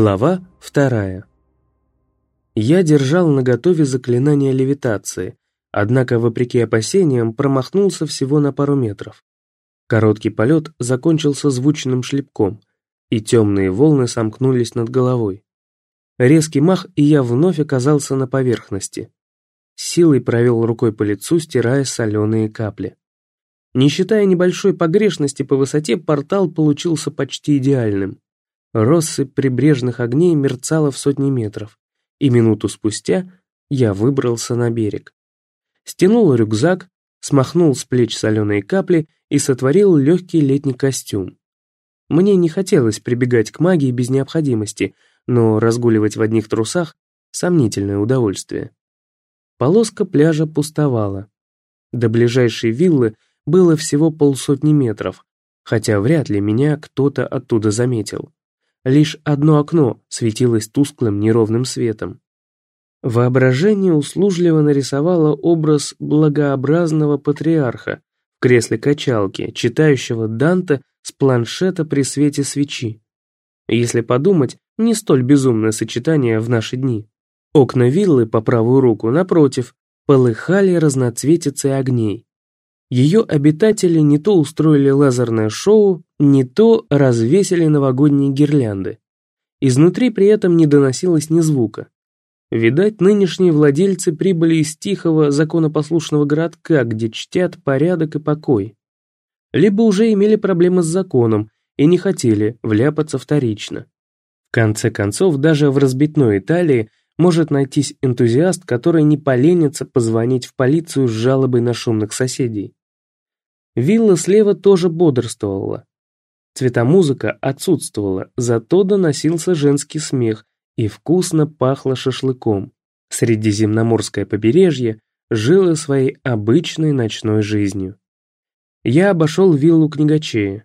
Глава вторая. Я держал наготове заклинание левитации, однако, вопреки опасениям, промахнулся всего на пару метров. Короткий полет закончился звучным шлепком, и темные волны сомкнулись над головой. Резкий мах, и я вновь оказался на поверхности. Силой провел рукой по лицу, стирая соленые капли. Не считая небольшой погрешности по высоте, портал получился почти идеальным. Россыпь прибрежных огней мерцала в сотни метров, и минуту спустя я выбрался на берег. Стянул рюкзак, смахнул с плеч соленые капли и сотворил легкий летний костюм. Мне не хотелось прибегать к магии без необходимости, но разгуливать в одних трусах — сомнительное удовольствие. Полоска пляжа пустовала. До ближайшей виллы было всего полсотни метров, хотя вряд ли меня кто-то оттуда заметил. Лишь одно окно светилось тусклым неровным светом. Воображение услужливо нарисовало образ благообразного патриарха в кресле качалки, читающего Данте с планшета при свете свечи. Если подумать, не столь безумное сочетание в наши дни. Окна виллы по правую руку, напротив, полыхали разноцветицей огней. Ее обитатели не то устроили лазерное шоу, не то развесили новогодние гирлянды. Изнутри при этом не доносилось ни звука. Видать, нынешние владельцы прибыли из тихого, законопослушного городка, где чтят порядок и покой. Либо уже имели проблемы с законом и не хотели вляпаться вторично. В конце концов, даже в разбитной Италии может найтись энтузиаст, который не поленится позвонить в полицию с жалобой на шумных соседей. Вилла слева тоже бодрствовала. Цветомузыка отсутствовала, зато доносился женский смех и вкусно пахло шашлыком. Средиземноморское побережье жило своей обычной ночной жизнью. Я обошел виллу книгачея.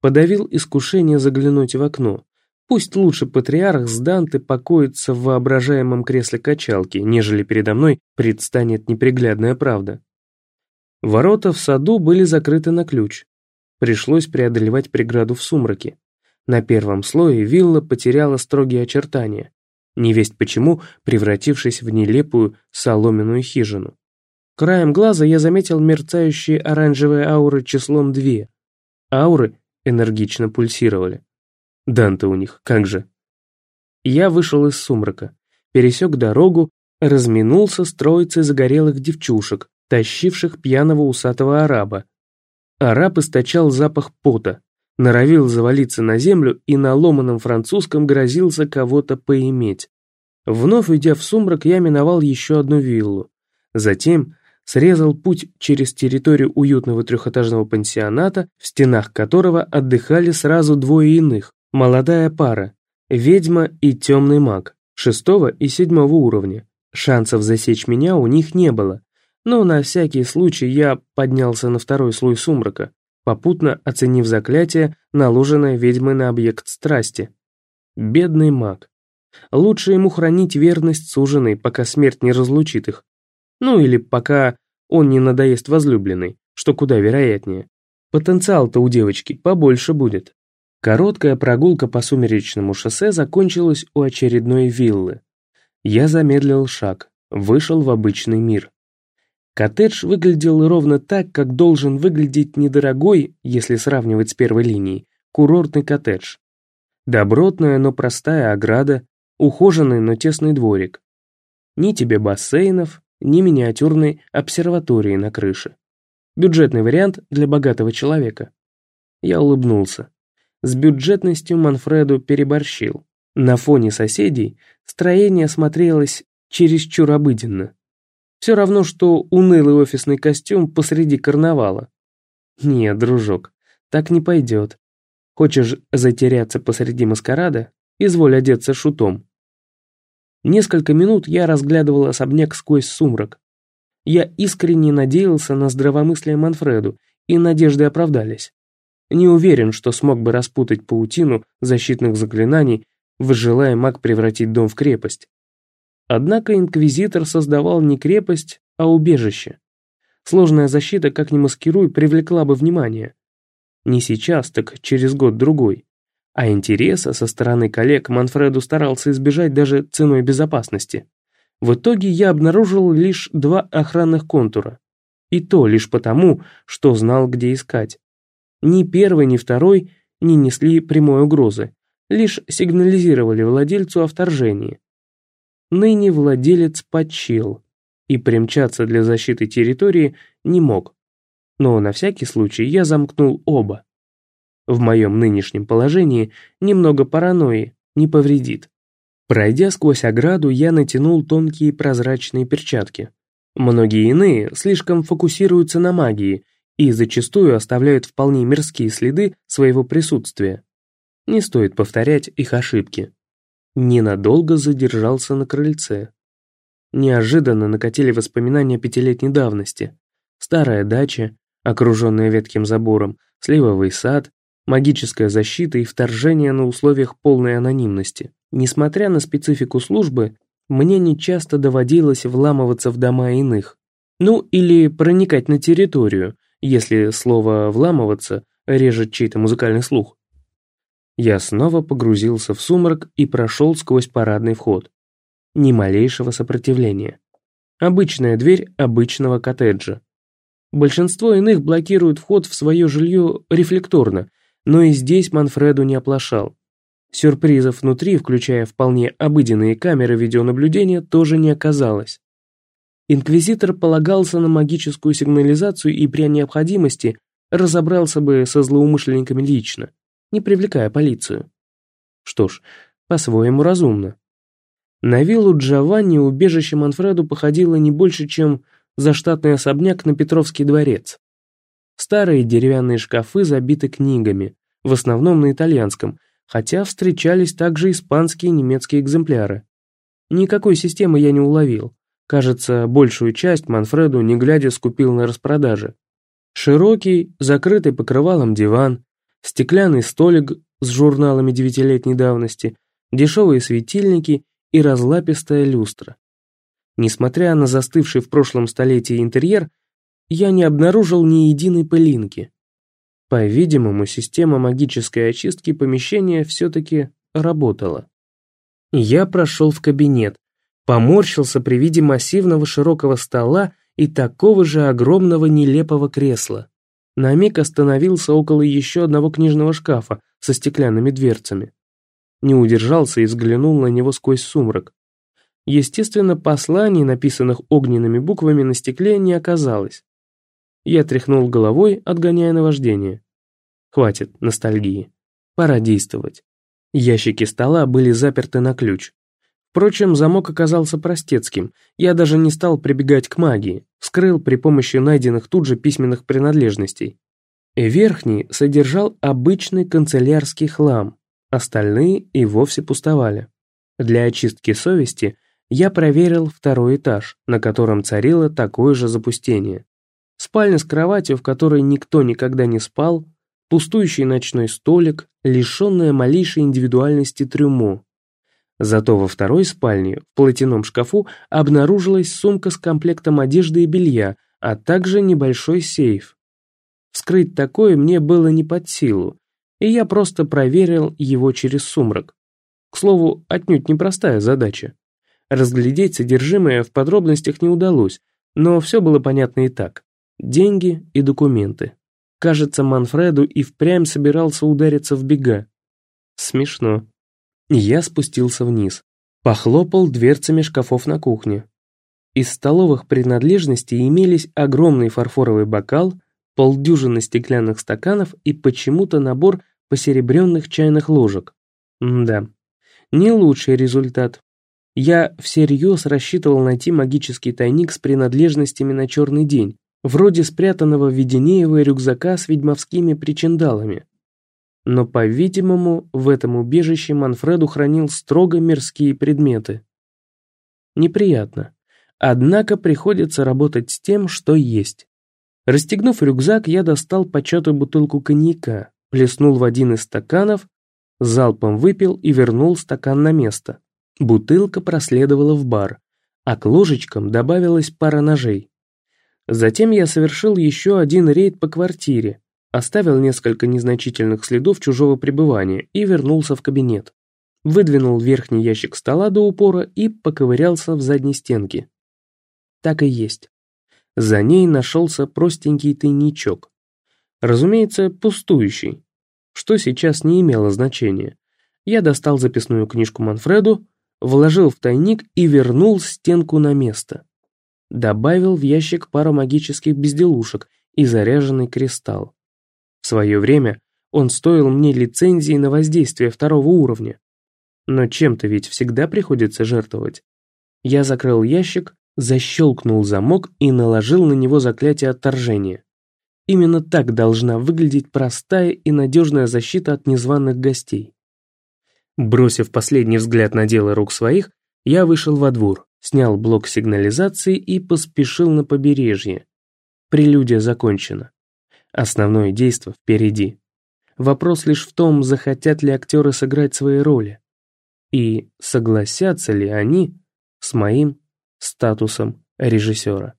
Подавил искушение заглянуть в окно. Пусть лучше патриарх с Данте покоится в воображаемом кресле качалки, нежели передо мной предстанет неприглядная правда. Ворота в саду были закрыты на ключ. Пришлось преодолевать преграду в сумраке. На первом слое вилла потеряла строгие очертания, невесть почему превратившись в нелепую соломенную хижину. Краем глаза я заметил мерцающие оранжевые ауры числом две. Ауры энергично пульсировали. Данте у них, как же. Я вышел из сумрака, пересек дорогу, разминулся с троицей загорелых девчушек, тащивших пьяного усатого араба. Араб источал запах пота, норовил завалиться на землю и на ломаном французском грозился кого-то поиметь. Вновь уйдя в сумрак, я миновал еще одну виллу. Затем срезал путь через территорию уютного трехэтажного пансионата, в стенах которого отдыхали сразу двое иных, молодая пара, ведьма и темный маг, шестого и седьмого уровня. Шансов засечь меня у них не было, но на всякий случай я поднялся на второй слой сумрака, попутно оценив заклятие, наложенное ведьмой на объект страсти. Бедный маг. Лучше ему хранить верность суженой, пока смерть не разлучит их. Ну или пока он не надоест возлюбленной, что куда вероятнее. Потенциал-то у девочки побольше будет. Короткая прогулка по сумеречному шоссе закончилась у очередной виллы. Я замедлил шаг, вышел в обычный мир. Коттедж выглядел ровно так, как должен выглядеть недорогой, если сравнивать с первой линией, курортный коттедж. Добротная, но простая ограда, ухоженный, но тесный дворик. Ни тебе бассейнов, ни миниатюрной обсерватории на крыше. Бюджетный вариант для богатого человека. Я улыбнулся. С бюджетностью Манфреду переборщил. На фоне соседей строение смотрелось чересчур обыденно. Все равно, что унылый офисный костюм посреди карнавала. Нет, дружок, так не пойдет. Хочешь затеряться посреди маскарада? Изволь одеться шутом. Несколько минут я разглядывал особняк сквозь сумрак. Я искренне надеялся на здравомыслие Манфреду, и надежды оправдались. Не уверен, что смог бы распутать паутину защитных заклинаний, выжелая маг превратить дом в крепость. Однако инквизитор создавал не крепость, а убежище. Сложная защита, как ни маскируй, привлекла бы внимание. Не сейчас, так через год-другой. а интереса со стороны коллег Манфреду старался избежать даже ценой безопасности. В итоге я обнаружил лишь два охранных контура. И то лишь потому, что знал, где искать. Ни первый, ни второй не несли прямой угрозы, лишь сигнализировали владельцу о вторжении. Ныне владелец почил и примчаться для защиты территории не мог. Но на всякий случай я замкнул оба. В моем нынешнем положении немного паранойи не повредит. Пройдя сквозь ограду, я натянул тонкие прозрачные перчатки. Многие иные слишком фокусируются на магии и зачастую оставляют вполне мирские следы своего присутствия. Не стоит повторять их ошибки. Ненадолго задержался на крыльце. Неожиданно накатили воспоминания пятилетней давности. Старая дача, окруженная ветким забором, сливовый сад, магическая защита и вторжение на условиях полной анонимности. Несмотря на специфику службы, мне нечасто доводилось вламываться в дома иных. Ну, или проникать на территорию, если слово «вламываться» режет чей-то музыкальный слух. Я снова погрузился в сумрак и прошел сквозь парадный вход. Ни малейшего сопротивления. Обычная дверь обычного коттеджа. Большинство иных блокируют вход в свое жилье рефлекторно, но и здесь Манфреду не оплошал. Сюрпризов внутри, включая вполне обыденные камеры видеонаблюдения, тоже не оказалось. Инквизитор полагался на магическую сигнализацию и при необходимости разобрался бы со злоумышленниками лично, не привлекая полицию. Что ж, по-своему разумно. На виллу Джованни убежище Манфреду походило не больше, чем заштатный особняк на Петровский дворец. Старые деревянные шкафы забиты книгами, в основном на итальянском, хотя встречались также испанские и немецкие экземпляры. Никакой системы я не уловил. Кажется, большую часть Манфреду, не глядя, скупил на распродаже. Широкий, закрытый покрывалом диван, стеклянный столик с журналами девятилетней давности, дешевые светильники и разлапистая люстра. Несмотря на застывший в прошлом столетии интерьер, я не обнаружил ни единой пылинки. По-видимому, система магической очистки помещения все-таки работала. Я прошел в кабинет, поморщился при виде массивного широкого стола и такого же огромного нелепого кресла. На миг остановился около еще одного книжного шкафа со стеклянными дверцами. Не удержался и взглянул на него сквозь сумрак. Естественно, посланий, написанных огненными буквами на стекле, не оказалось. Я тряхнул головой, отгоняя наваждение. Хватит ностальгии. Пора действовать. Ящики стола были заперты на ключ. Впрочем, замок оказался простецким. Я даже не стал прибегать к магии. Вскрыл при помощи найденных тут же письменных принадлежностей. Верхний содержал обычный канцелярский хлам. Остальные и вовсе пустовали. Для очистки совести я проверил второй этаж, на котором царило такое же запустение. Спальня с кроватью, в которой никто никогда не спал, пустующий ночной столик, лишенная малейшей индивидуальности трюмо. Зато во второй спальне, в платяном шкафу, обнаружилась сумка с комплектом одежды и белья, а также небольшой сейф. Вскрыть такое мне было не под силу, и я просто проверил его через сумрак. К слову, отнюдь непростая задача. Разглядеть содержимое в подробностях не удалось, но все было понятно и так. Деньги и документы. Кажется, Манфреду и впрямь собирался удариться в бега. Смешно. Я спустился вниз. Похлопал дверцами шкафов на кухне. Из столовых принадлежностей имелись огромный фарфоровый бокал, полдюжины стеклянных стаканов и почему-то набор посеребренных чайных ложек. М да, не лучший результат. Я всерьез рассчитывал найти магический тайник с принадлежностями на черный день, вроде спрятанного в Веденеево рюкзака с ведьмовскими причиндалами. Но, по-видимому, в этом убежище Манфреду хранил строго мирские предметы. Неприятно. Однако приходится работать с тем, что есть. Расстегнув рюкзак, я достал початую бутылку коньяка, плеснул в один из стаканов, залпом выпил и вернул стакан на место. Бутылка проследовала в бар, а к ложечкам добавилась пара ножей. Затем я совершил еще один рейд по квартире, оставил несколько незначительных следов чужого пребывания и вернулся в кабинет. Выдвинул верхний ящик стола до упора и поковырялся в задней стенке. Так и есть. За ней нашелся простенький тайничок. Разумеется, пустующий, что сейчас не имело значения. Я достал записную книжку Манфреду, вложил в тайник и вернул стенку на место. Добавил в ящик пару магических безделушек и заряженный кристалл. Свое время он стоил мне лицензии на воздействие второго уровня. Но чем-то ведь всегда приходится жертвовать. Я закрыл ящик, защелкнул замок и наложил на него заклятие отторжения. Именно так должна выглядеть простая и надежная защита от незваных гостей. Бросив последний взгляд на дело рук своих, я вышел во двор, снял блок сигнализации и поспешил на побережье. Прелюдия закончена. Основное действо впереди. Вопрос лишь в том, захотят ли актеры сыграть свои роли. И согласятся ли они с моим статусом режиссера.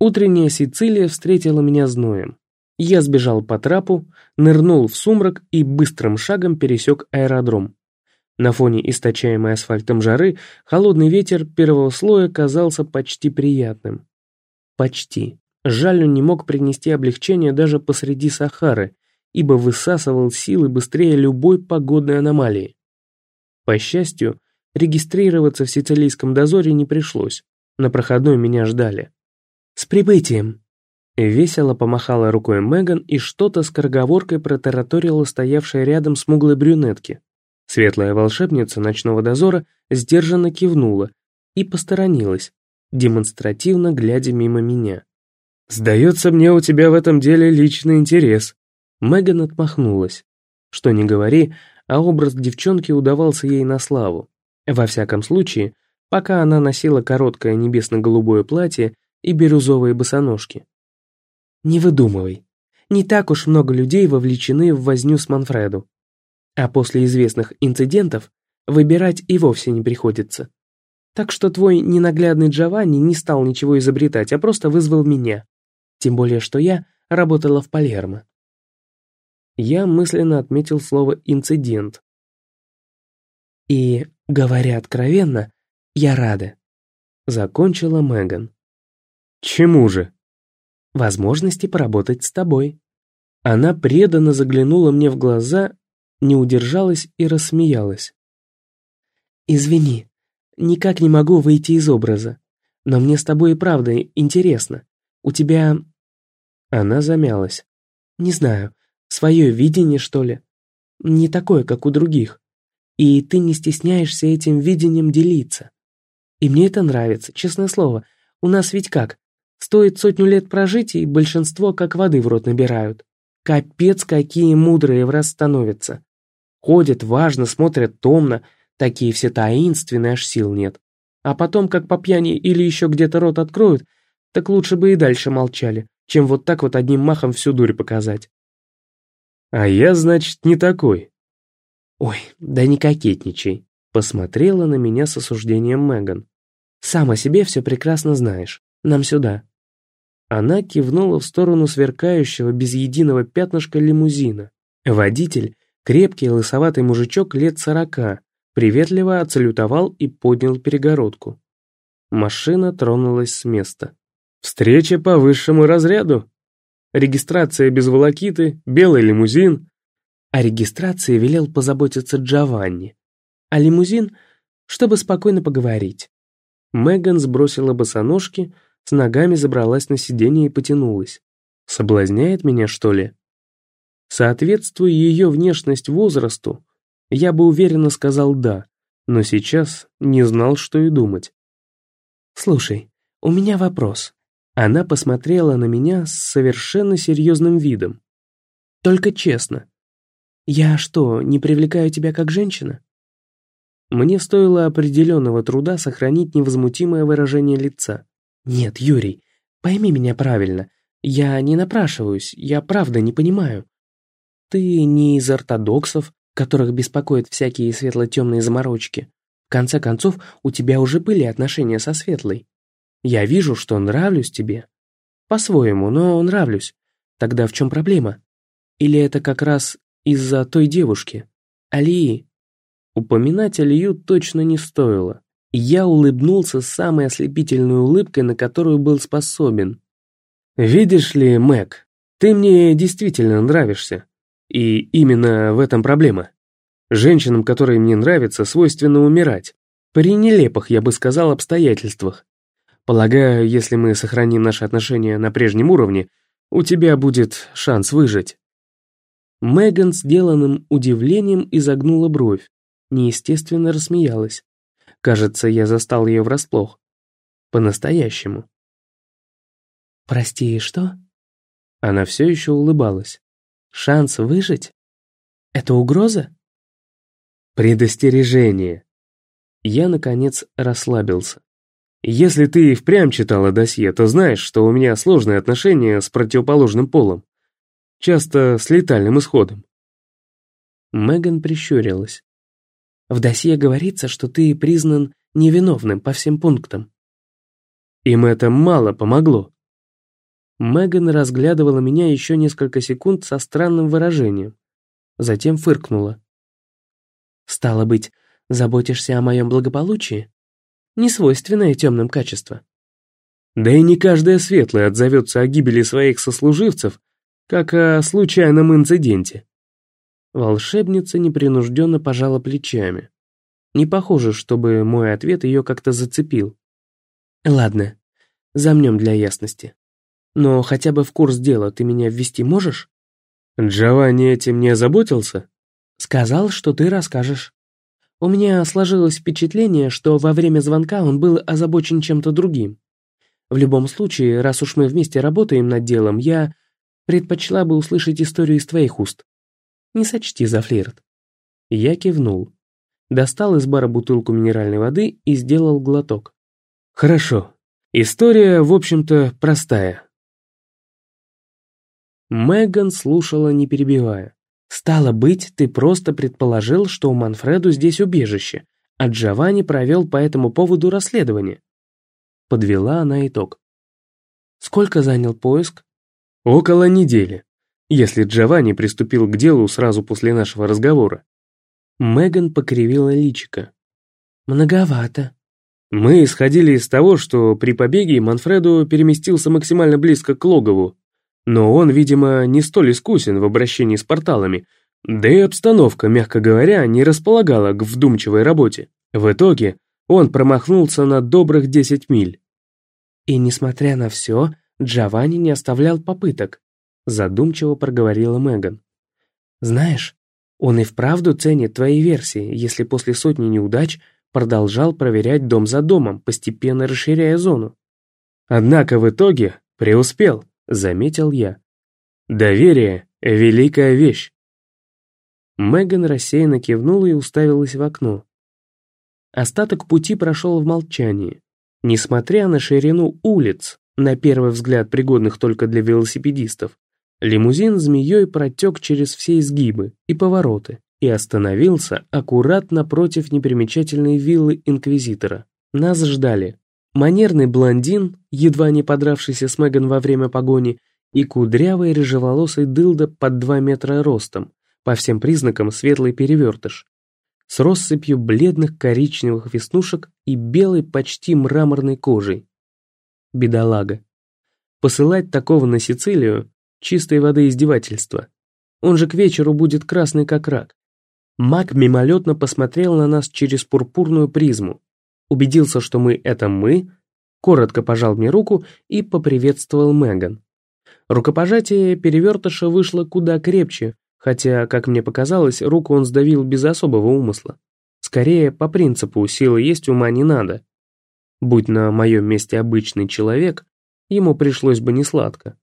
Утренняя Сицилия встретила меня зноем. Я сбежал по трапу, нырнул в сумрак и быстрым шагом пересек аэродром. На фоне источаемой асфальтом жары холодный ветер первого слоя казался почти приятным. Почти. Жаль, он не мог принести облегчение даже посреди Сахары, ибо высасывал силы быстрее любой погодной аномалии. По счастью, регистрироваться в сицилийском дозоре не пришлось. На проходной меня ждали. «С прибытием!» Весело помахала рукой Меган и что-то с скороговоркой протараторила стоявшая рядом смуглой брюнетки. Светлая волшебница ночного дозора сдержанно кивнула и посторонилась, демонстративно глядя мимо меня. «Сдается мне у тебя в этом деле личный интерес». Меган отмахнулась. Что ни говори, а образ девчонки удавался ей на славу. Во всяком случае, пока она носила короткое небесно-голубое платье и бирюзовые босоножки. Не выдумывай. Не так уж много людей вовлечены в возню с Манфреду. А после известных инцидентов выбирать и вовсе не приходится. Так что твой ненаглядный Джованни не стал ничего изобретать, а просто вызвал меня. Тем более, что я работала в Палермо. Я мысленно отметил слово «инцидент». И, говоря откровенно, я рада. Закончила Меган. Чему же? Возможности поработать с тобой. Она преданно заглянула мне в глаза, не удержалась и рассмеялась. «Извини, никак не могу выйти из образа, но мне с тобой и правда интересно. У тебя она замялась. «Не знаю, свое видение, что ли? Не такое, как у других. И ты не стесняешься этим видением делиться. И мне это нравится, честное слово. У нас ведь как? Стоит сотню лет прожить, и большинство как воды в рот набирают. Капец, какие мудрые в раз становятся. Ходят, важно, смотрят томно, такие все таинственные, аж сил нет. А потом, как по пьяни или еще где-то рот откроют, так лучше бы и дальше молчали чем вот так вот одним махом всю дурь показать. А я, значит, не такой. Ой, да не кокетничай. Посмотрела на меня с осуждением Меган. Сам о себе все прекрасно знаешь. Нам сюда. Она кивнула в сторону сверкающего без единого пятнышка лимузина. Водитель, крепкий лысоватый мужичок лет сорока, приветливо отсалютовал и поднял перегородку. Машина тронулась с места. Встреча по высшему разряду. Регистрация без волокиты, белый лимузин. О регистрации велел позаботиться Джованни. А лимузин, чтобы спокойно поговорить. Меган сбросила босоножки, с ногами забралась на сиденье и потянулась. Соблазняет меня, что ли? Соответствуя ее внешность возрасту, я бы уверенно сказал «да», но сейчас не знал, что и думать. «Слушай, у меня вопрос», она посмотрела на меня с совершенно серьезным видом. «Только честно. Я что, не привлекаю тебя как женщина?» Мне стоило определенного труда сохранить невозмутимое выражение лица. «Нет, Юрий, пойми меня правильно. Я не напрашиваюсь, я правда не понимаю. Ты не из ортодоксов, которых беспокоят всякие светло-темные заморочки. В конце концов, у тебя уже были отношения со Светлой. Я вижу, что нравлюсь тебе. По-своему, но нравлюсь. Тогда в чем проблема? Или это как раз из-за той девушки? Алии? Упоминать Алию точно не стоило. Я улыбнулся самой ослепительной улыбкой, на которую был способен. «Видишь ли, Мэг, ты мне действительно нравишься. И именно в этом проблема. Женщинам, которые мне нравятся, свойственно умирать. При нелепых, я бы сказал, обстоятельствах. Полагаю, если мы сохраним наши отношения на прежнем уровне, у тебя будет шанс выжить». Меган сделанным удивлением изогнула бровь, неестественно рассмеялась. Кажется, я застал ее врасплох. По-настоящему. «Прости, что?» Она все еще улыбалась. «Шанс выжить? Это угроза?» «Предостережение». Я, наконец, расслабился. Если ты и впрямь читала досье, то знаешь, что у меня сложные отношения с противоположным полом. Часто с летальным исходом. Меган прищурилась. В досье говорится, что ты признан невиновным по всем пунктам. Им это мало помогло. Меган разглядывала меня еще несколько секунд со странным выражением. Затем фыркнула. «Стало быть, заботишься о моем благополучии?» Несвойственное темным качество. Да и не каждая светлая отзовется о гибели своих сослуживцев, как о случайном инциденте. Волшебница непринужденно пожала плечами. Не похоже, чтобы мой ответ ее как-то зацепил. Ладно, замнем для ясности. Но хотя бы в курс дела ты меня ввести можешь? Джованни этим не озаботился? Сказал, что ты расскажешь. У меня сложилось впечатление, что во время звонка он был озабочен чем-то другим. В любом случае, раз уж мы вместе работаем над делом, я предпочла бы услышать историю из твоих уст. Не сочти за флирт. Я кивнул. Достал из бара бутылку минеральной воды и сделал глоток. Хорошо. История, в общем-то, простая. Меган слушала, не перебивая. Стало быть, ты просто предположил, что у Манфреду здесь убежище, а Джованни провел по этому поводу расследование. Подвела она итог. Сколько занял поиск? Около недели, если Джованни приступил к делу сразу после нашего разговора. Меган покривила личико. Многовато. Мы исходили из того, что при побеге Манфреду переместился максимально близко к логову, но он, видимо, не столь искусен в обращении с порталами, да и обстановка, мягко говоря, не располагала к вдумчивой работе. В итоге он промахнулся на добрых 10 миль. И несмотря на все, Джованни не оставлял попыток, задумчиво проговорила Меган. Знаешь, он и вправду ценит твои версии, если после сотни неудач продолжал проверять дом за домом, постепенно расширяя зону. Однако в итоге преуспел заметил я. Доверие — великая вещь. Меган рассеянно кивнула и уставилась в окно. Остаток пути прошел в молчании. Несмотря на ширину улиц, на первый взгляд пригодных только для велосипедистов, лимузин змеей протек через все изгибы и повороты и остановился аккуратно против непримечательной виллы Инквизитора. Нас ждали манерный блондин, едва не подравшийся с Меган во время погони, и кудрявый рыжеволосый дылда под два метра ростом, по всем признакам светлый перевертыш, с россыпью бледных коричневых веснушек и белой почти мраморной кожей. Бедолага. Посылать такого на Сицилию — чистой воды издевательство. Он же к вечеру будет красный как рак. Маг мимолетно посмотрел на нас через пурпурную призму, убедился, что мы — это мы, коротко пожал мне руку и поприветствовал Меган. Рукопожатие перевертыша вышло куда крепче, хотя, как мне показалось, руку он сдавил без особого умысла. Скорее, по принципу «силы есть, ума не надо». Будь на моем месте обычный человек, ему пришлось бы несладко.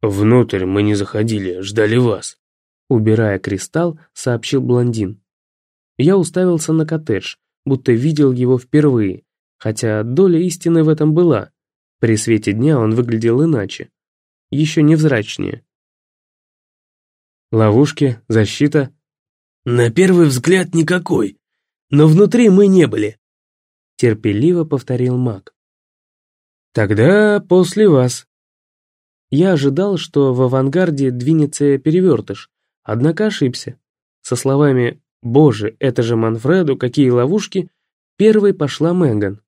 «Внутрь мы не заходили, ждали вас», — убирая кристалл, сообщил блондин. Я уставился на коттедж, будто видел его впервые, хотя доля истины в этом была. При свете дня он выглядел иначе, еще невзрачнее. Ловушки, защита? На первый взгляд никакой, но внутри мы не были. Терпеливо повторил маг. Тогда после вас. Я ожидал, что в авангарде двинется перевертыш, однако ошибся. Со словами «Боже, это же Манфреду, какие ловушки!» первой пошла Меган.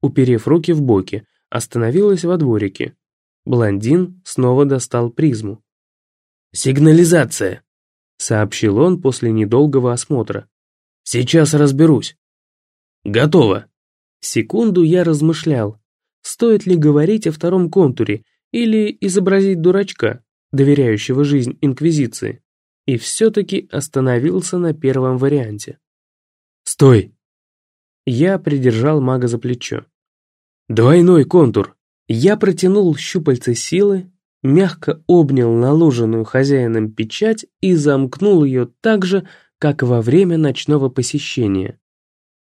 Уперев руки в боки, остановилась во дворике. Блондин снова достал призму. «Сигнализация!» — сообщил он после недолгого осмотра. «Сейчас разберусь». «Готово». Секунду я размышлял, стоит ли говорить о втором контуре или изобразить дурачка, доверяющего жизнь Инквизиции, и все-таки остановился на первом варианте. «Стой!» Я придержал мага за плечо. «Двойной контур!» Я протянул щупальце силы, мягко обнял наложенную хозяином печать и замкнул ее так же, как во время ночного посещения.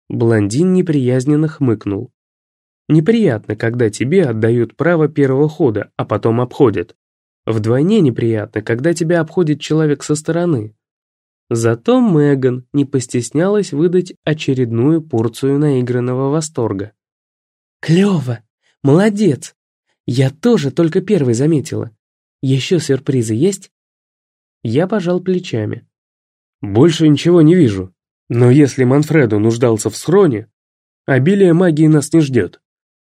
Блондин неприязненно хмыкнул. Неприятно, когда тебе отдают право первого хода, а потом обходят. Вдвойне неприятно, когда тебя обходит человек со стороны. Зато Меган не постеснялась выдать очередную порцию наигранного восторга. «Клево! Молодец! Я тоже только первый заметила. Еще сюрпризы есть?» Я пожал плечами. «Больше ничего не вижу. Но если Манфредо нуждался в схроне, обилие магии нас не ждет.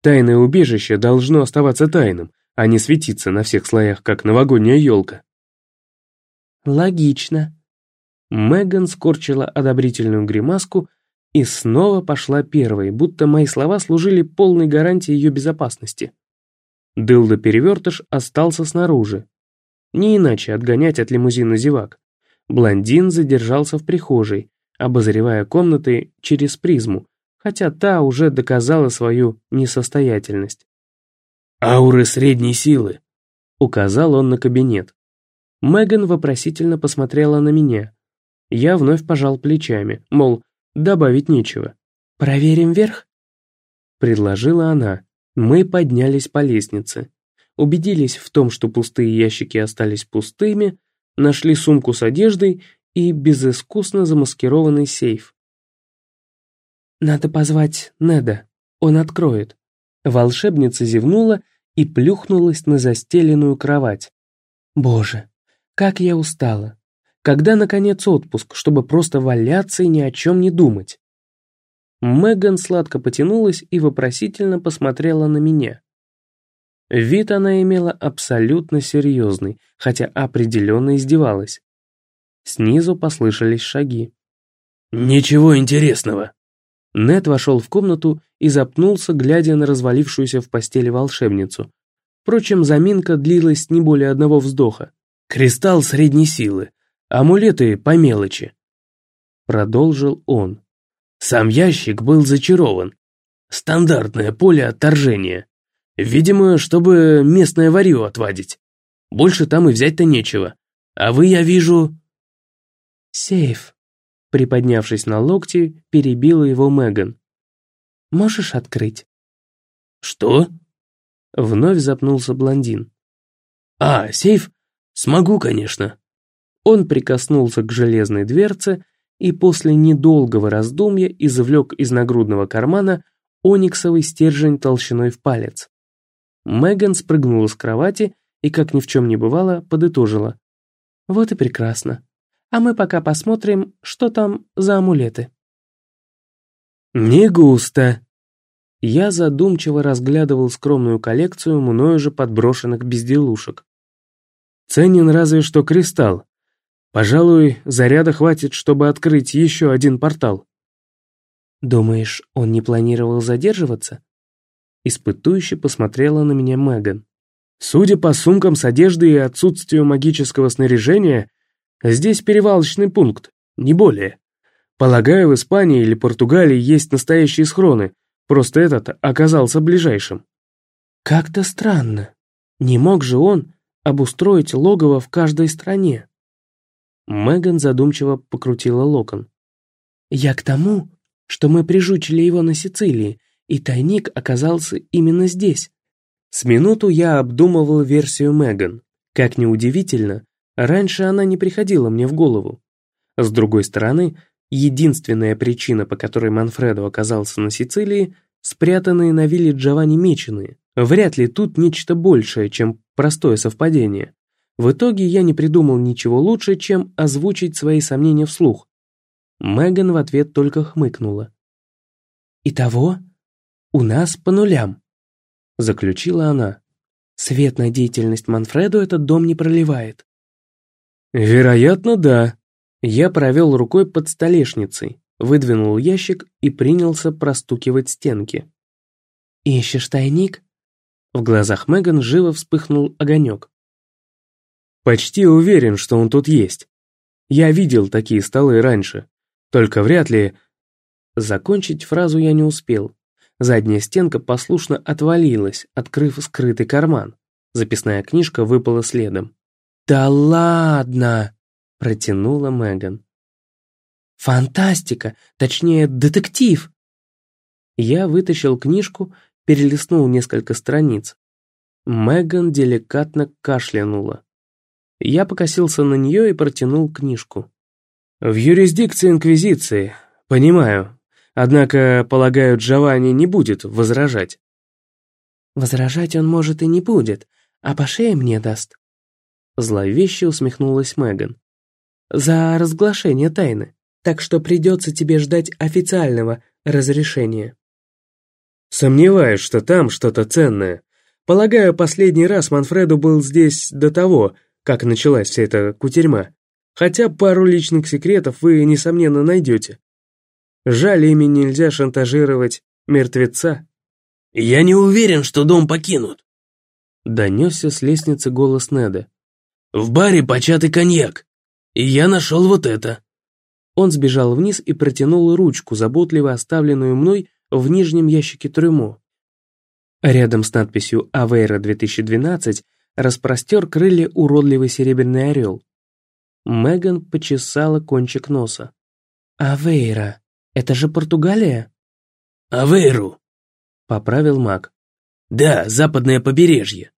Тайное убежище должно оставаться тайным, а не светиться на всех слоях, как новогодняя елка. Логично. Меган скорчила одобрительную гримаску и снова пошла первой, будто мои слова служили полной гарантией ее безопасности. Дылда-перевертыш остался снаружи. Не иначе отгонять от лимузина зевак. Блондин задержался в прихожей, обозревая комнаты через призму, хотя та уже доказала свою несостоятельность. «Ауры средней силы», — указал он на кабинет. Меган вопросительно посмотрела на меня. Я вновь пожал плечами, мол, добавить нечего. «Проверим верх?» Предложила она. Мы поднялись по лестнице. Убедились в том, что пустые ящики остались пустыми, нашли сумку с одеждой и безыскусно замаскированный сейф. «Надо позвать Неда, он откроет». Волшебница зевнула и плюхнулась на застеленную кровать. «Боже, как я устала! Когда, наконец, отпуск, чтобы просто валяться и ни о чем не думать?» Меган сладко потянулась и вопросительно посмотрела на меня. Вид она имела абсолютно серьезный, хотя определенно издевалась. Снизу послышались шаги. «Ничего интересного», Нед вошел в комнату и запнулся, глядя на развалившуюся в постели волшебницу. Впрочем, заминка длилась не более одного вздоха. «Кристалл средней силы. Амулеты по мелочи», — продолжил он. «Сам ящик был зачарован. Стандартное поле отторжения. Видимо, чтобы местное варье отвадить. Больше там и взять-то нечего. А вы, я вижу...» «Сейф», Приподнявшись на локти, перебила его Меган. «Можешь открыть?» «Что?» Вновь запнулся блондин. «А, сейф? Смогу, конечно». Он прикоснулся к железной дверце и после недолгого раздумья извлек из нагрудного кармана ониксовый стержень толщиной в палец. Меган спрыгнула с кровати и, как ни в чем не бывало, подытожила. «Вот и прекрасно а мы пока посмотрим, что там за амулеты». «Не густо». Я задумчиво разглядывал скромную коллекцию мною же подброшенных безделушек. Ценен разве что кристалл. Пожалуй, заряда хватит, чтобы открыть еще один портал. «Думаешь, он не планировал задерживаться?» Испытующе посмотрела на меня Меган. «Судя по сумкам с одеждой и отсутствию магического снаряжения, Здесь перевалочный пункт, не более. Полагаю, в Испании или Португалии есть настоящие схроны, просто этот оказался ближайшим. Как-то странно. Не мог же он обустроить логово в каждой стране? Меган задумчиво покрутила локон. Я к тому, что мы прижучили его на Сицилии, и тайник оказался именно здесь. С минуту я обдумывал версию Меган. Как ни удивительно, Раньше она не приходила мне в голову. С другой стороны, единственная причина, по которой Манфредо оказался на Сицилии, спрятанные на вилле Джованни меченые. Вряд ли тут нечто большее, чем простое совпадение. В итоге я не придумал ничего лучше, чем озвучить свои сомнения вслух. Меган в ответ только хмыкнула. «Итого, у нас по нулям», — заключила она. «Свет на деятельность Манфреду этот дом не проливает». «Вероятно, да». Я провел рукой под столешницей, выдвинул ящик и принялся простукивать стенки. «Ищешь тайник?» В глазах Меган живо вспыхнул огонек. «Почти уверен, что он тут есть. Я видел такие столы раньше. Только вряд ли...» Закончить фразу я не успел. Задняя стенка послушно отвалилась, открыв скрытый карман. Записная книжка выпала следом. «Да ладно!» – протянула Меган. «Фантастика! Точнее, детектив!» Я вытащил книжку, перелистнул несколько страниц. Меган деликатно кашлянула. Я покосился на нее и протянул книжку. «В юрисдикции Инквизиции. Понимаю. Однако, полагаю, Джованни не будет возражать». «Возражать он, может, и не будет, а по шее мне даст». Зловеще усмехнулась Меган. «За разглашение тайны. Так что придется тебе ждать официального разрешения». «Сомневаюсь, что там что-то ценное. Полагаю, последний раз Манфреду был здесь до того, как началась вся эта кутерьма. Хотя пару личных секретов вы, несомненно, найдете. Жаль, ими нельзя шантажировать мертвеца». «Я не уверен, что дом покинут», — донесся с лестницы голос Неда. «В баре початый коньяк, и я нашел вот это». Он сбежал вниз и протянул ручку, заботливо оставленную мной в нижнем ящике трюмо. Рядом с надписью «Авейра 2012» распростер крылья уродливый серебряный орел. Меган почесала кончик носа. «Авейра, это же Португалия?» «Авейру», — поправил маг. «Да, западное побережье».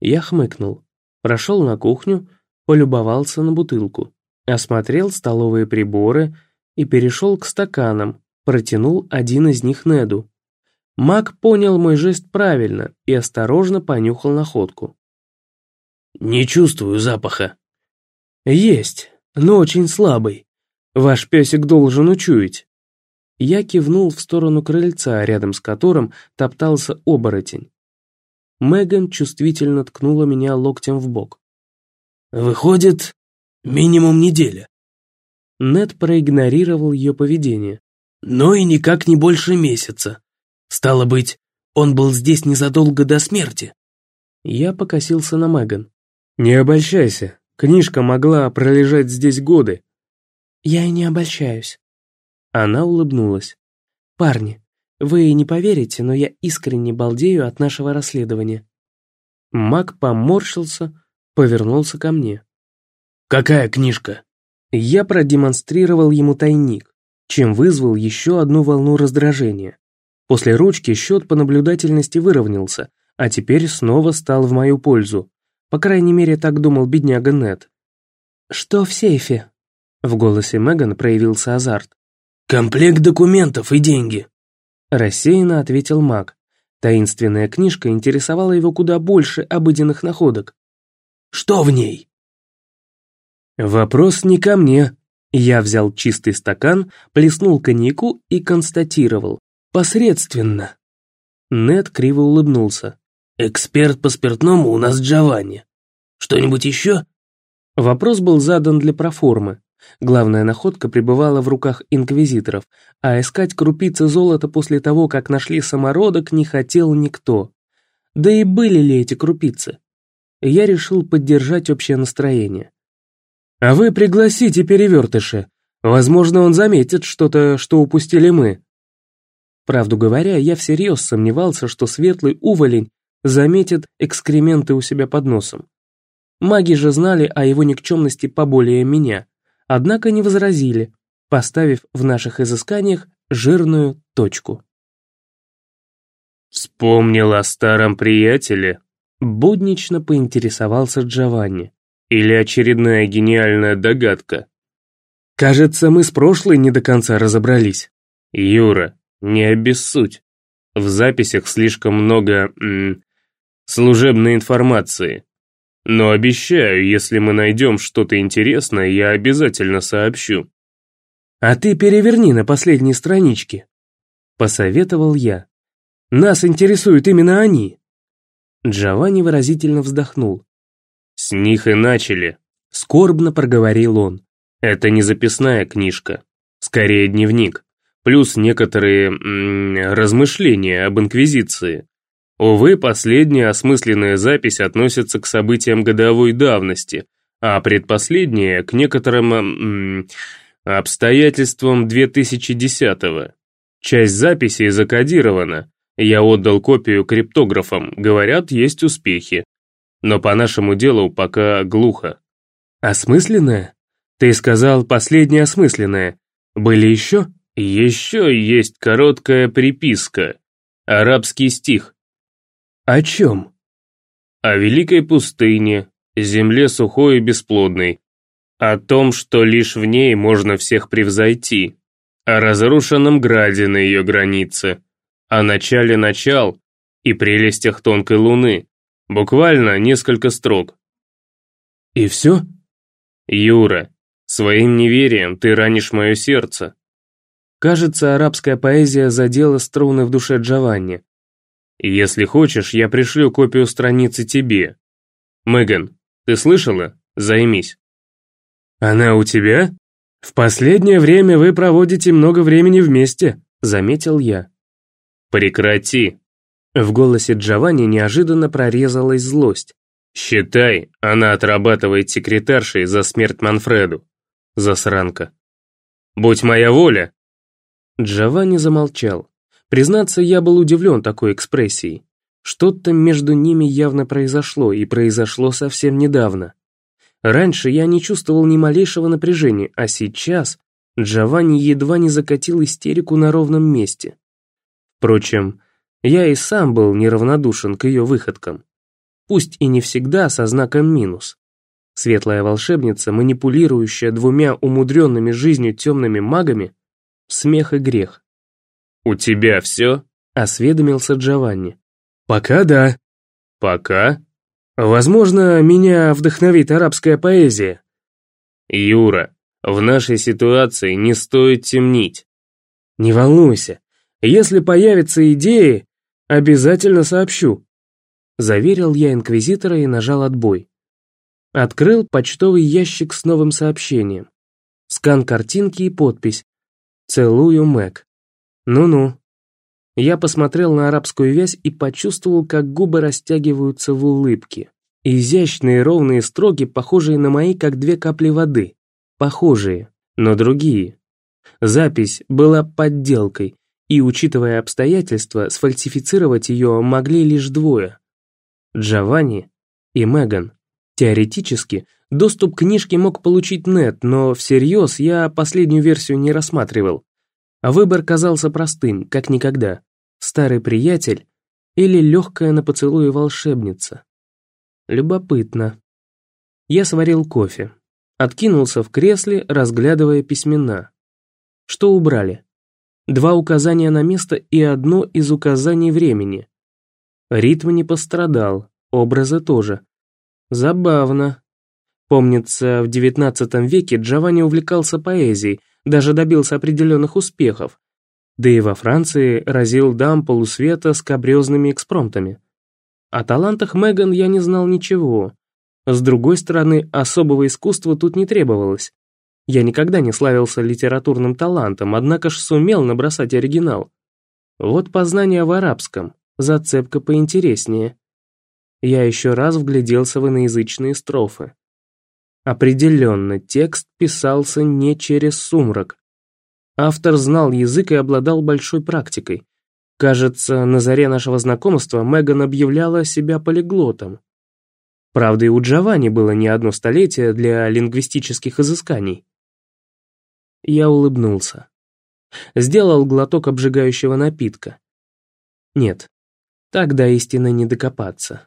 Я хмыкнул, прошел на кухню, полюбовался на бутылку, осмотрел столовые приборы и перешел к стаканам, протянул один из них Неду. Маг понял мой жест правильно и осторожно понюхал находку. «Не чувствую запаха». «Есть, но очень слабый. Ваш песик должен учуять». Я кивнул в сторону крыльца, рядом с которым топтался оборотень. Меган чувствительно ткнула меня локтем в бок. «Выходит, минимум неделя». Нед проигнорировал ее поведение. «Но и никак не больше месяца. Стало быть, он был здесь незадолго до смерти». Я покосился на Меган. «Не обольщайся, книжка могла пролежать здесь годы». «Я и не обольщаюсь». Она улыбнулась. «Парни, вы не поверите, но я искренне балдею от нашего расследования». Мак поморщился, повернулся ко мне. «Какая книжка?» Я продемонстрировал ему тайник, чем вызвал еще одну волну раздражения. После ручки счет по наблюдательности выровнялся, а теперь снова стал в мою пользу. По крайней мере, так думал бедняга Нет. «Что в сейфе?» В голосе Меган проявился азарт. «Комплект документов и деньги», — рассеянно ответил маг. Таинственная книжка интересовала его куда больше обыденных находок. «Что в ней?» «Вопрос не ко мне». Я взял чистый стакан, плеснул коньяку и констатировал. «Посредственно». Нед криво улыбнулся. «Эксперт по спиртному у нас Джованни. Что-нибудь еще?» Вопрос был задан для проформы. Главная находка пребывала в руках инквизиторов, а искать крупицы золота после того, как нашли самородок, не хотел никто. Да и были ли эти крупицы? Я решил поддержать общее настроение. «А вы пригласите перевертыша. Возможно, он заметит что-то, что упустили мы». Правду говоря, я всерьез сомневался, что светлый уволень заметит экскременты у себя под носом. Маги же знали о его никчемности поболее меня, однако не возразили, поставив в наших изысканиях жирную точку. «Вспомнил о старом приятеле?» Буднично поинтересовался Джованни. «Или очередная гениальная догадка?» «Кажется, мы с прошлой не до конца разобрались. Юра, не обессудь. В записях слишком много... М служебной информации. Но обещаю, если мы найдем что-то интересное, я обязательно сообщу. А ты переверни на последней страничке, посоветовал я. Нас интересуют именно они. Джованни выразительно вздохнул. С них и начали, скорбно проговорил он. Это не записная книжка, скорее дневник, плюс некоторые м -м, размышления об Инквизиции. Увы, последняя осмысленная запись относится к событиям годовой давности, а предпоследняя к некоторым м, обстоятельствам 2010-го. Часть записей закодирована. Я отдал копию криптографам, говорят, есть успехи. Но по нашему делу пока глухо. Осмысленная? Ты сказал последняя осмысленная. Были еще? Еще есть короткая приписка. Арабский стих. О чем? О великой пустыне, земле сухой и бесплодной. О том, что лишь в ней можно всех превзойти. О разрушенном граде на ее границе. О начале начал и прелестях тонкой луны. Буквально несколько строк. И все? Юра, своим неверием ты ранишь мое сердце. Кажется, арабская поэзия задела струны в душе Джованни. Если хочешь, я пришлю копию страницы тебе. Меган, ты слышала? Займись. Она у тебя? В последнее время вы проводите много времени вместе, заметил я. Прекрати. В голосе Джованни неожиданно прорезалась злость. Считай, она отрабатывает секретаршей за смерть Манфреду. Засранка. Будь моя воля. Джованни замолчал. Признаться, я был удивлен такой экспрессией. Что-то между ними явно произошло, и произошло совсем недавно. Раньше я не чувствовал ни малейшего напряжения, а сейчас Джованни едва не закатил истерику на ровном месте. Впрочем, я и сам был неравнодушен к ее выходкам. Пусть и не всегда со знаком минус. Светлая волшебница, манипулирующая двумя умудренными жизнью темными магами, смех и грех. «У тебя все?» — осведомился Джованни. «Пока да». «Пока?» «Возможно, меня вдохновит арабская поэзия». «Юра, в нашей ситуации не стоит темнить». «Не волнуйся, если появятся идеи, обязательно сообщу», заверил я инквизитора и нажал отбой. Открыл почтовый ящик с новым сообщением. Скан картинки и подпись «Целую, Мэг». Ну-ну. Я посмотрел на арабскую вязь и почувствовал, как губы растягиваются в улыбке. Изящные ровные строки, похожие на мои, как две капли воды. Похожие, но другие. Запись была подделкой, и, учитывая обстоятельства, сфальсифицировать ее могли лишь двое. Джованни и Меган. Теоретически, доступ к книжке мог получить Нет, но всерьез я последнюю версию не рассматривал. А выбор казался простым, как никогда. Старый приятель или легкая на поцелуе волшебница. Любопытно. Я сварил кофе. Откинулся в кресле, разглядывая письмена. Что убрали? Два указания на место и одно из указаний времени. Ритм не пострадал, образы тоже. Забавно. Помнится, в XIX веке Джованни увлекался поэзией, даже добился определенных успехов. Да и во Франции разил дам полусвета с кабрезными экспромтами. О талантах Меган я не знал ничего. С другой стороны, особого искусства тут не требовалось. Я никогда не славился литературным талантом, однако ж сумел набросать оригинал. Вот познание в арабском, зацепка поинтереснее. Я еще раз вгляделся в иноязычные строфы. Определенно, текст писался не через сумрак. Автор знал язык и обладал большой практикой. Кажется, на заре нашего знакомства Меган объявляла себя полиглотом. Правда, и у Джованни было не одно столетие для лингвистических изысканий. Я улыбнулся. Сделал глоток обжигающего напитка. Нет, так до истины не докопаться.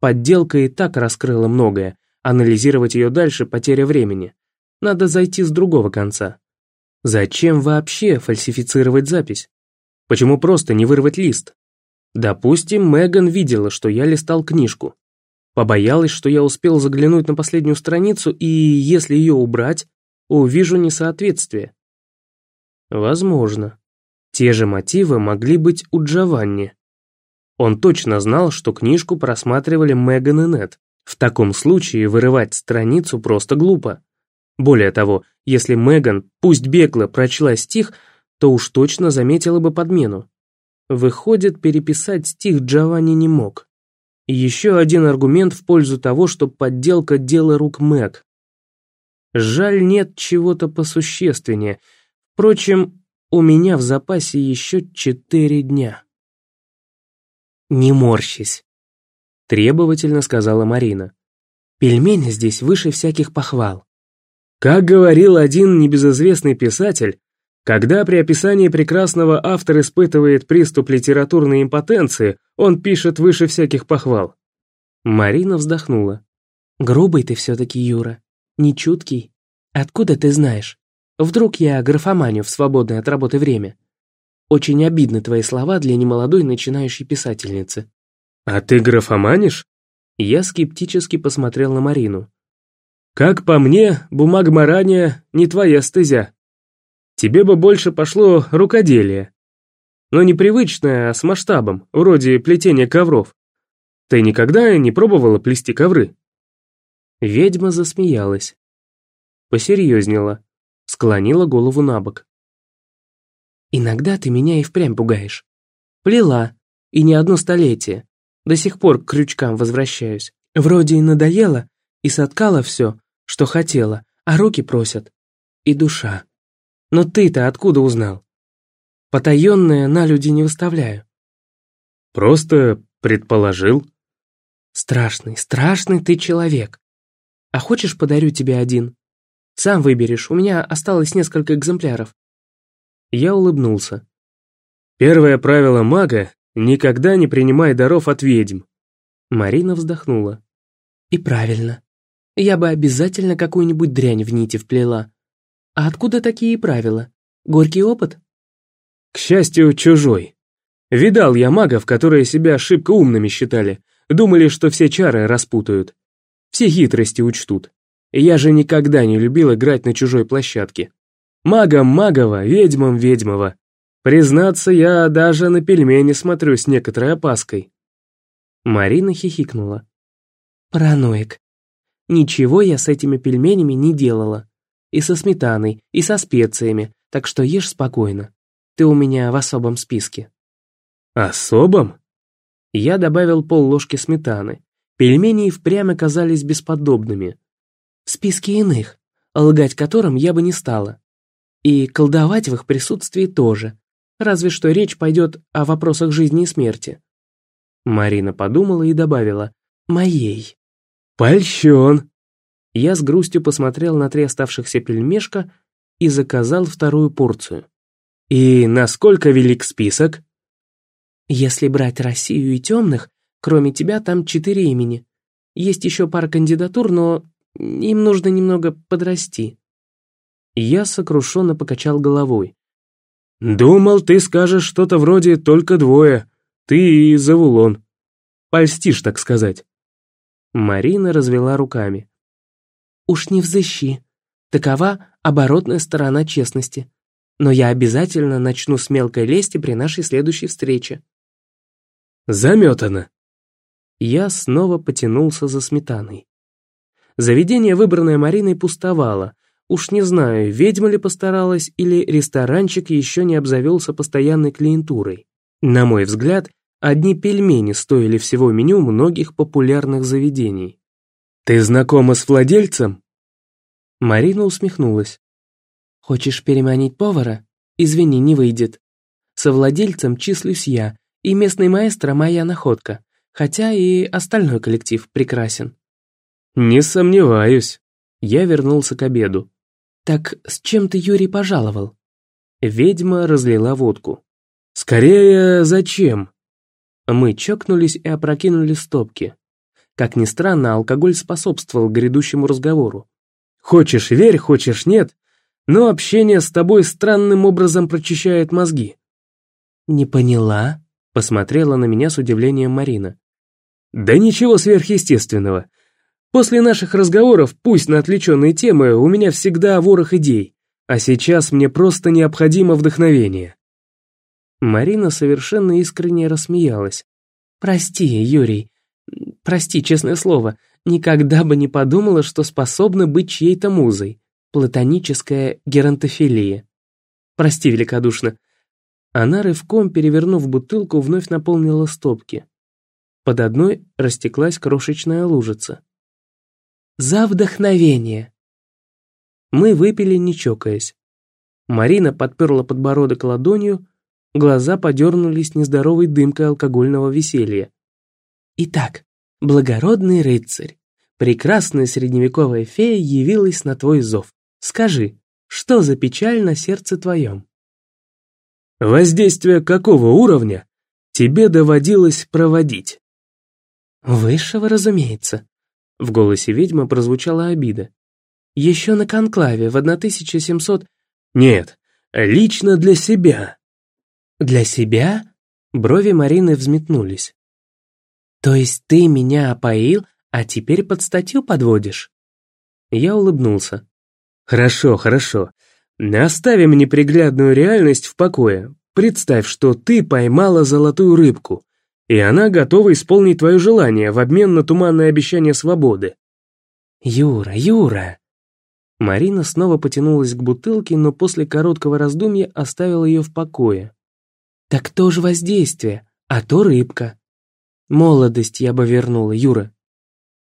Подделка и так раскрыла многое, Анализировать ее дальше – потеря времени. Надо зайти с другого конца. Зачем вообще фальсифицировать запись? Почему просто не вырвать лист? Допустим, Меган видела, что я листал книжку. Побоялась, что я успел заглянуть на последнюю страницу, и если ее убрать, увижу несоответствие. Возможно. Те же мотивы могли быть у Джованни. Он точно знал, что книжку просматривали Меган и Нет. В таком случае вырывать страницу просто глупо. Более того, если Меган, пусть бегло, прочла стих, то уж точно заметила бы подмену. Выходит, переписать стих Джованни не мог. еще один аргумент в пользу того, что подделка – дело рук Мэг. Жаль, нет чего-то посущественнее. Впрочем, у меня в запасе еще четыре дня. «Не морщись», — требовательно сказала Марина. «Пельмени здесь выше всяких похвал». Как говорил один небезызвестный писатель, когда при описании прекрасного автор испытывает приступ литературной импотенции, он пишет выше всяких похвал. Марина вздохнула. «Грубый ты все-таки, Юра. Нечуткий. Откуда ты знаешь? Вдруг я графоманю в свободное от работы время? Очень обидны твои слова для немолодой начинающей писательницы». «А ты графоманишь?» Я скептически посмотрел на Марину. «Как по мне, бумагоморание не твоя стезя». Тебе бы больше пошло рукоделие. Но не привычное, а с масштабом, вроде плетения ковров. Ты никогда не пробовала плести ковры?» Ведьма засмеялась. Посерьезнела, склонила голову на бок. «Иногда ты меня и впрямь пугаешь. Плела, и не одно столетие. До сих пор к крючкам возвращаюсь. Вроде и надоело, и соткала все, что хотела, а руки просят. И душа. Но ты-то откуда узнал? Потаенное на люди не выставляю. Просто предположил. Страшный, страшный ты человек. А хочешь, подарю тебе один? Сам выберешь, у меня осталось несколько экземпляров. Я улыбнулся. Первое правило мага — никогда не принимай даров от ведьм. Марина вздохнула. И правильно. Я бы обязательно какую-нибудь дрянь в нити вплела. А откуда такие правила? Горький опыт? К счастью, чужой. Видал я магов, которые себя шибко умными считали, думали, что все чары распутают. Все хитрости учтут. Я же никогда не любил играть на чужой площадке. Магом магова, ведьмам ведьмова. Признаться, я даже на пельмени смотрю с некоторой опаской. Марина хихикнула. Параноик. Ничего я с этими пельменями не делала. И со сметаной, и со специями, так что ешь спокойно. Ты у меня в особом списке». «Особом?» Я добавил полложки сметаны. Пельмени и впрямь оказались бесподобными. В списке иных, лгать которым я бы не стала. И колдовать в их присутствии тоже, разве что речь пойдет о вопросах жизни и смерти. Марина подумала и добавила «моей». «Польщен», я с грустью посмотрел на три оставшихся пельмешка и заказал вторую порцию. «И насколько велик список?» «Если брать Россию и темных, кроме тебя там четыре имени. Есть еще пара кандидатур, но им нужно немного подрасти». Я сокрушенно покачал головой. «Думал, ты скажешь что-то вроде «только двое», ты и Завулон. Польстишь, так сказать». Марина развела руками. Уж не взыщи. Такова оборотная сторона честности. Но я обязательно начну с мелкой лести при нашей следующей встрече. Заметано. Я снова потянулся за сметаной. Заведение, выбранное Мариной, пустовало. Уж не знаю, ведьма ли постаралась, или ресторанчик еще не обзавелся постоянной клиентурой. На мой взгляд, одни пельмени стоили всего меню многих популярных заведений. «Ты знакома с владельцем?» Марина усмехнулась. «Хочешь переманить повара? Извини, не выйдет. Со владельцем числюсь я, и местный маэстро моя находка, хотя и остальной коллектив прекрасен». «Не сомневаюсь». Я вернулся к обеду. «Так с чем ты, Юрий, пожаловал?» Ведьма разлила водку. «Скорее, зачем?» Мы чокнулись и опрокинули стопки. Как ни странно, алкоголь способствовал грядущему разговору. Хочешь верь, хочешь нет, но общение с тобой странным образом прочищает мозги. «Не поняла», — Посмотрела на меня с удивлением Марина. Да ничего сверхъестественного. После наших разговоров, пусть на отвлеченные темы, у меня всегда ворох идей. А сейчас мне просто необходимо вдохновение. Марина совершенно искренне рассмеялась. «Прости, Юрий, прости, честное слово, никогда бы не подумала, что способна быть чьей-то музой. Платоническая геронтофилия. Прости великодушно». Она рывком, перевернув бутылку, вновь наполнила стопки. Под одной растеклась крошечная лужица. «За вдохновение!» Мы выпили, не чокаясь. Марина подперла подбородок ладонью, глаза подернулись нездоровой дымкой алкогольного веселья. «Итак, благородный рыцарь, прекрасная средневековая фея явилась на твой зов. Скажи, что за печаль на сердце твоем?» «Воздействие какого уровня тебе доводилось проводить?» «Высшего, разумеется». В голосе ведьмы прозвучала обида. «Еще на конклаве в 1700...» «Нет, лично для себя». «Для себя?» Брови Марины взметнулись. «То есть ты меня опоил, а теперь под статью подводишь?» Я улыбнулся. «Хорошо, хорошо. Оставим неприглядную реальность в покое. Представь, что ты поймала золотую рыбку и она готова исполнить твое желание в обмен на туманное обещание свободы. Юра, Юра. Марина снова потянулась к бутылке, но после короткого раздумья оставила ее в покое. Так кто же воздействие? А то рыбка. Молодость я бы вернула, Юра.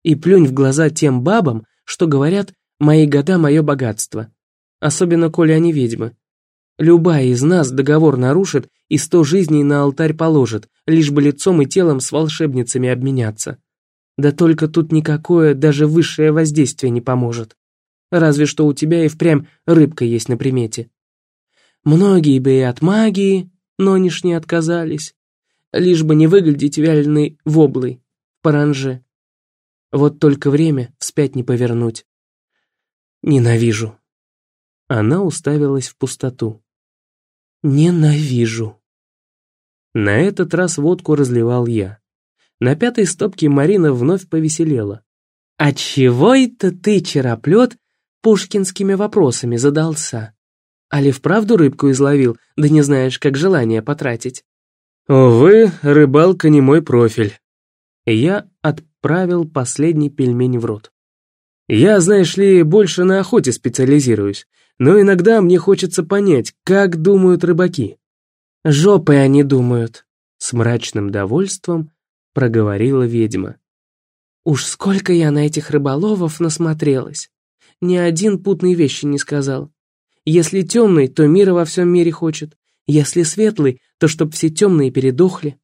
И плюнь в глаза тем бабам, что говорят «мои года, мое богатство». Особенно, коли они ведьмы. Любая из нас договор нарушит и сто жизней на алтарь положит, лишь бы лицом и телом с волшебницами обменяться. Да только тут никакое, даже высшее воздействие не поможет. Разве что у тебя и впрямь рыбка есть на примете. Многие бы и от магии, но не отказались. Лишь бы не выглядеть вяленой воблой, паранже. Вот только время вспять не повернуть. Ненавижу. Она уставилась в пустоту. Ненавижу. На этот раз водку разливал я. На пятой стопке Марина вновь повеселела. «А чего это ты, чероплет, пушкинскими вопросами задался? Али вправду рыбку изловил, да не знаешь, как желание потратить?» «Увы, рыбалка не мой профиль». Я отправил последний пельмень в рот. «Я, знаешь ли, больше на охоте специализируюсь но иногда мне хочется понять, как думают рыбаки. «Жопой они думают», — с мрачным довольством проговорила ведьма. «Уж сколько я на этих рыболовов насмотрелась. Ни один путной вещи не сказал. Если темный, то мира во всем мире хочет. Если светлый, то чтоб все темные передохли.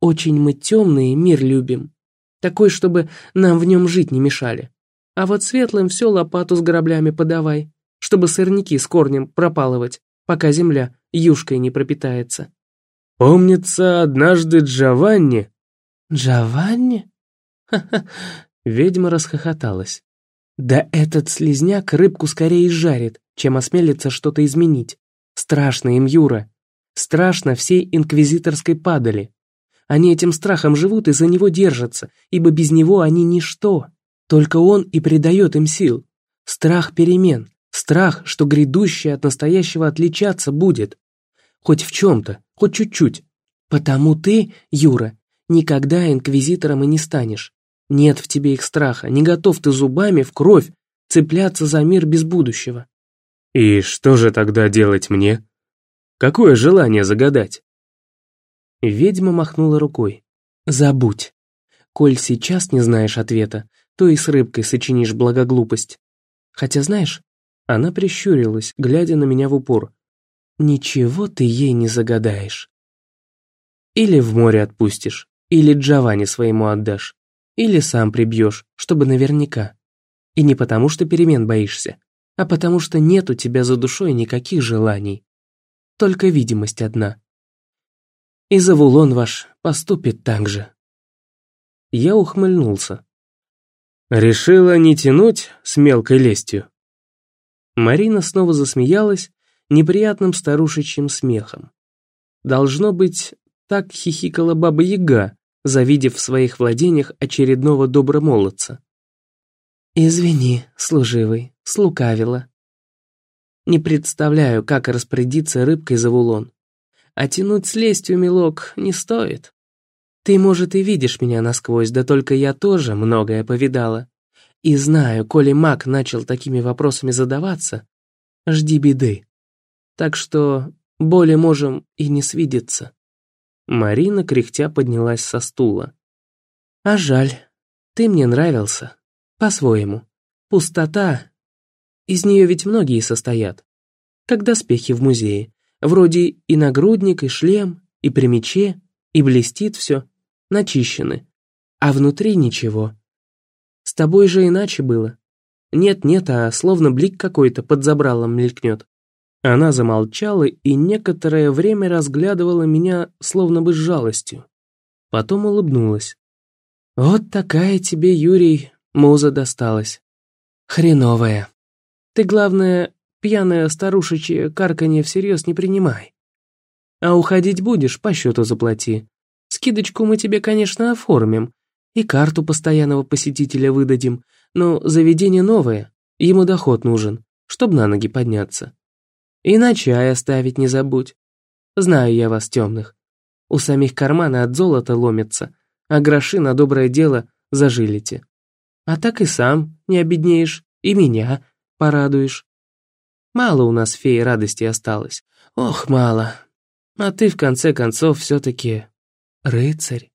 Очень мы темные мир любим. Такой, чтобы нам в нем жить не мешали. А вот светлым все лопату с граблями подавай чтобы сорняки с корнем пропалывать, пока земля юшкой не пропитается. Помнится, однажды Джованни... Джованни? Ха-ха, ведьма расхохоталась. Да этот слезняк рыбку скорее жарит, чем осмелится что-то изменить. Страшно им, Юра. Страшно всей инквизиторской падали. Они этим страхом живут и за него держатся, ибо без него они ничто. Только он и придает им сил. Страх перемен, Страх, что грядущее от настоящего отличаться будет. Хоть в чем-то, хоть чуть-чуть. Потому ты, Юра, никогда инквизитором и не станешь. Нет в тебе их страха, не готов ты зубами в кровь цепляться за мир без будущего. И что же тогда делать мне? Какое желание загадать? Ведьма махнула рукой. Забудь. Коль сейчас не знаешь ответа, то и с рыбкой сочинишь благоглупость. Хотя знаешь, она прищурилась, глядя на меня в упор. «Ничего ты ей не загадаешь. Или в море отпустишь, или Джованни своему отдашь, или сам прибьешь, чтобы наверняка. И не потому, что перемен боишься, а потому что нет у тебя за душой никаких желаний. Только видимость одна. И Завулон ваш поступит так же». Я ухмыльнулся. «Решила не тянуть с мелкой лестью?» Марина снова засмеялась неприятным старушечьим смехом. Должно быть, Так хихикала баба Яга, завидев в своих владениях очередного добромолодца. «Извини, служивый, слукавила. Не представляю, как распорядиться рыбкой за вулон. А тянуть с лестью, милок, не стоит. Ты, может, и видишь меня насквозь, да только я тоже многое повидала. И знаю, коли маг начал такими вопросами задаваться, жди беды. Так что более можем и не свидеться». Марина кряхтя поднялась со стула. «А жаль, ты мне нравился. По-своему. Пустота. Из нее ведь многие состоят. Как доспехи в музее. Вроде и нагрудник, и шлем, и при мече, и блестит все. Начищены. А внутри ничего. С тобой же иначе было. Нет-нет, а словно блик какой-то под забралом мелькнет. Она замолчала и некоторое время разглядывала меня словно бы с жалостью. Потом улыбнулась. «Вот такая тебе, Юрий, муза досталась. Хреновая. Ты, главное, пьяное старушечье карканье всерьез не принимай. А уходить будешь, по счету заплати. Скидочку мы тебе, конечно, оформим, и карту постоянного посетителя выдадим, но заведение новое, ему доход нужен, чтобы на ноги подняться. И на чай оставить не забудь. Знаю я вас, темных. У самих карманы от золота ломятся, а гроши на доброе дело зажилите. А так и сам не обеднеешь, и меня порадуешь. Мало у нас феи радости осталось. Ох, мало. А ты, в конце концов, все-таки рыцарь.